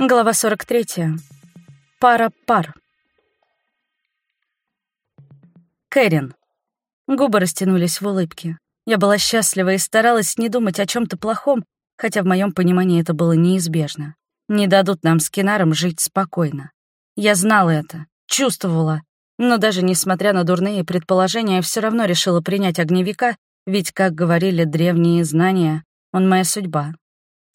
Глава 43. Пара пар. Кэрин. Губы растянулись в улыбке. Я была счастлива и старалась не думать о чем то плохом, хотя в моем понимании это было неизбежно. Не дадут нам с Кинаром жить спокойно. Я знала это, чувствовала, но даже несмотря на дурные предположения, все равно решила принять огневика, ведь, как говорили древние знания, он моя судьба,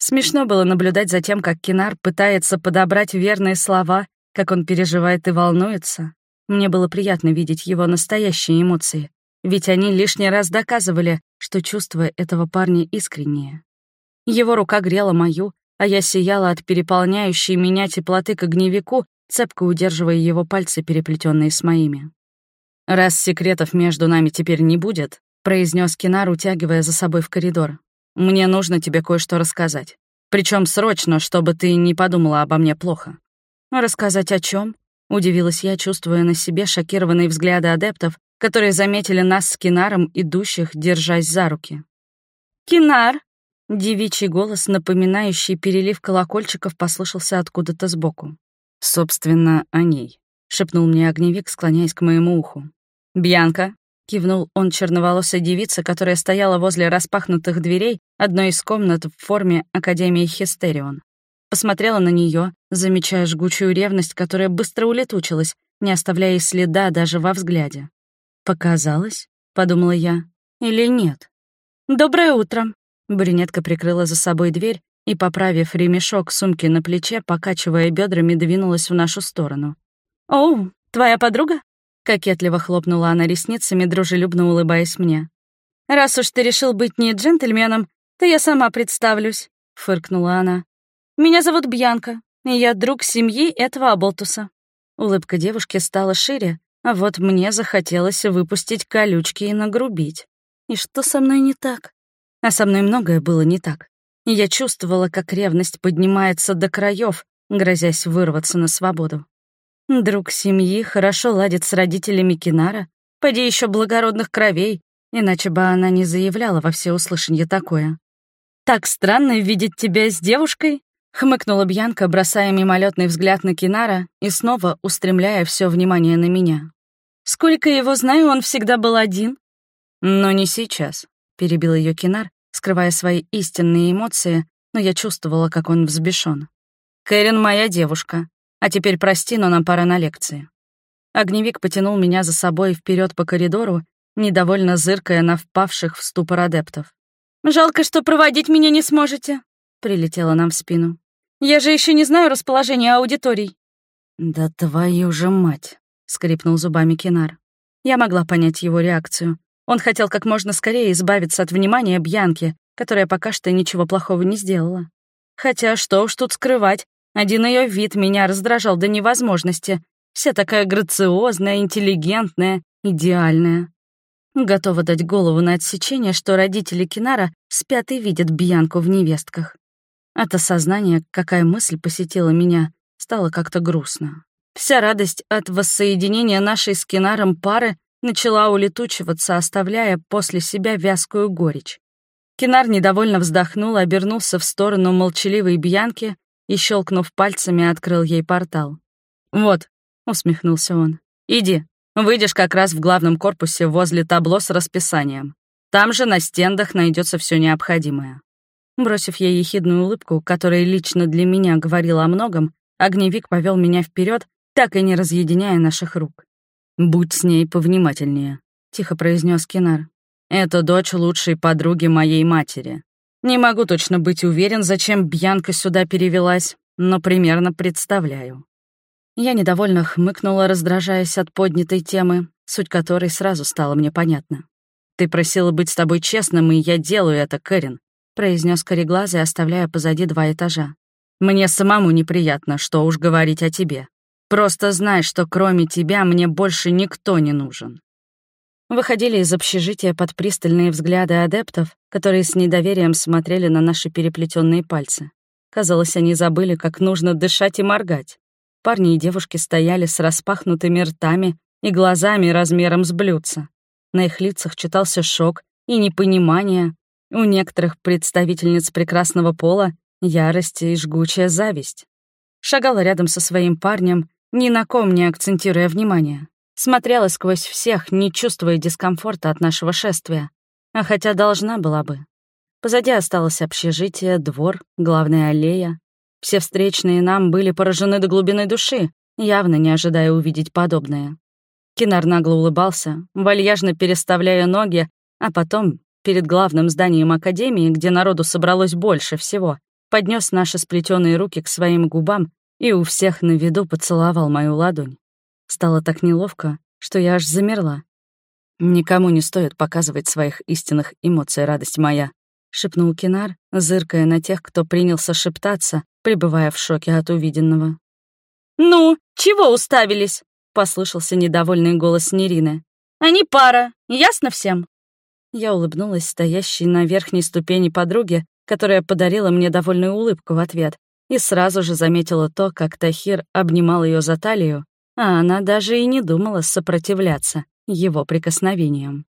Смешно было наблюдать за тем, как Кинар пытается подобрать верные слова, как он переживает и волнуется. Мне было приятно видеть его настоящие эмоции, ведь они лишний раз доказывали, что чувства этого парня искренние. Его рука грела мою, а я сияла от переполняющей меня теплоты к огневику, цепко удерживая его пальцы, переплетенные с моими. «Раз секретов между нами теперь не будет», — произнес Кинар, утягивая за собой в коридор. Мне нужно тебе кое-что рассказать. Причем срочно, чтобы ты не подумала обо мне плохо». «Рассказать о чем? удивилась я, чувствуя на себе шокированные взгляды адептов, которые заметили нас с Кинаром, идущих, держась за руки. «Кинар!» — девичий голос, напоминающий перелив колокольчиков, послышался откуда-то сбоку. «Собственно, о ней», — шепнул мне огневик, склоняясь к моему уху. «Бьянка, Кивнул он черноволосой девице, которая стояла возле распахнутых дверей одной из комнат в форме Академии Хистерион. Посмотрела на нее, замечая жгучую ревность, которая быстро улетучилась, не оставляя следа даже во взгляде. «Показалось?» — подумала я. «Или нет?» «Доброе утро!» Брюнетка прикрыла за собой дверь и, поправив ремешок сумки на плече, покачивая бедрами, двинулась в нашу сторону. «Оу, твоя подруга?» Кокетливо хлопнула она ресницами, дружелюбно улыбаясь мне. «Раз уж ты решил быть не джентльменом, то я сама представлюсь», — фыркнула она. «Меня зовут Бьянка, и я друг семьи этого Аболтуса». Улыбка девушки стала шире, а вот мне захотелось выпустить колючки и нагрубить. И что со мной не так? А со мной многое было не так. И я чувствовала, как ревность поднимается до краев, грозясь вырваться на свободу. Друг семьи хорошо ладит с родителями Кинара, поди еще благородных кровей, иначе бы она не заявляла во всеуслышание такое. «Так странно видеть тебя с девушкой», — хмыкнула Бьянка, бросая мимолетный взгляд на Кинара и снова устремляя все внимание на меня. «Сколько его знаю, он всегда был один». «Но не сейчас», — перебил ее Кинар, скрывая свои истинные эмоции, но я чувствовала, как он взбешен. «Кэрин моя девушка, а теперь прости, но нам пора на лекции. Огневик потянул меня за собой вперед по коридору, недовольно зыркая на впавших в ступор адептов. «Жалко, что проводить меня не сможете», — прилетела нам в спину. «Я же еще не знаю расположения аудиторий». «Да твою же мать!» — скрипнул зубами Кинар. Я могла понять его реакцию. Он хотел как можно скорее избавиться от внимания Бьянки, которая пока что ничего плохого не сделала. Хотя что уж тут скрывать, один ее вид меня раздражал до невозможности. Вся такая грациозная, интеллигентная, идеальная. Готова дать голову на отсечение, что родители Кинара спят и видят Бьянку в невестках. От осознания, какая мысль посетила меня, стало как-то грустно. Вся радость от воссоединения нашей с Кинаром пары начала улетучиваться, оставляя после себя вязкую горечь. Кинар недовольно вздохнул, обернулся в сторону молчаливой Бьянки и, щелкнув пальцами, открыл ей портал. «Вот», — усмехнулся он, — «иди, выйдешь как раз в главном корпусе возле табло с расписанием. Там же на стендах найдется все необходимое». Бросив ей ехидную улыбку, которая лично для меня говорила о многом, огневик повел меня вперед, так и не разъединяя наших рук. «Будь с ней повнимательнее», — тихо произнес Кинар. «Это дочь лучшей подруги моей матери. Не могу точно быть уверен, зачем Бьянка сюда перевелась, но примерно представляю. Я недовольно хмыкнула, раздражаясь от поднятой темы, суть которой сразу стала мне понятна. «Ты просила быть с тобой честным, и я делаю это, Кэрин», произнес кореглазый, оставляя позади два этажа. «Мне самому неприятно, что уж говорить о тебе. Просто знай, что кроме тебя мне больше никто не нужен». Выходили из общежития под пристальные взгляды адептов, которые с недоверием смотрели на наши переплетенные пальцы. Казалось, они забыли, как нужно дышать и моргать. Парни и девушки стояли с распахнутыми ртами и глазами размером с блюдца. На их лицах читался шок и непонимание. У некоторых представительниц прекрасного пола — ярость и жгучая зависть. Шагала рядом со своим парнем, ни на ком не акцентируя внимания. Смотрела сквозь всех, не чувствуя дискомфорта от нашего шествия. А хотя должна была бы. Позади осталось общежитие, двор, главная аллея. Все встречные нам были поражены до глубины души, явно не ожидая увидеть подобное. Кинар нагло улыбался, вальяжно переставляя ноги, а потом, перед главным зданием Академии, где народу собралось больше всего, поднес наши сплетенные руки к своим губам и у всех на виду поцеловал мою ладонь. Стало так неловко, что я аж замерла. «Никому не стоит показывать своих истинных эмоций, радость моя», — шепнул Кинар, зыркая на тех, кто принялся шептаться, пребывая в шоке от увиденного. «Ну, чего уставились?» — послышался недовольный голос Нерины. «Они пара, ясно всем?» Я улыбнулась стоящей на верхней ступени подруге, которая подарила мне довольную улыбку в ответ, и сразу же заметила то, как Тахир обнимал ее за талию, а она даже и не думала сопротивляться его прикосновениям.